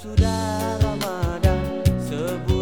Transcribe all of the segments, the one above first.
sudah Ramadan. Sebut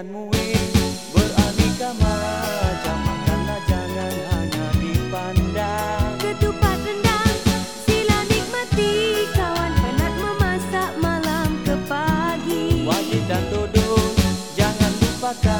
dan muih beraneka macam makanlah jangan hanya dipandang. Ketupat rendang sila nikmati. Kawan penat memasak malam ke pagi. Wajib dan tudung jangan lupakan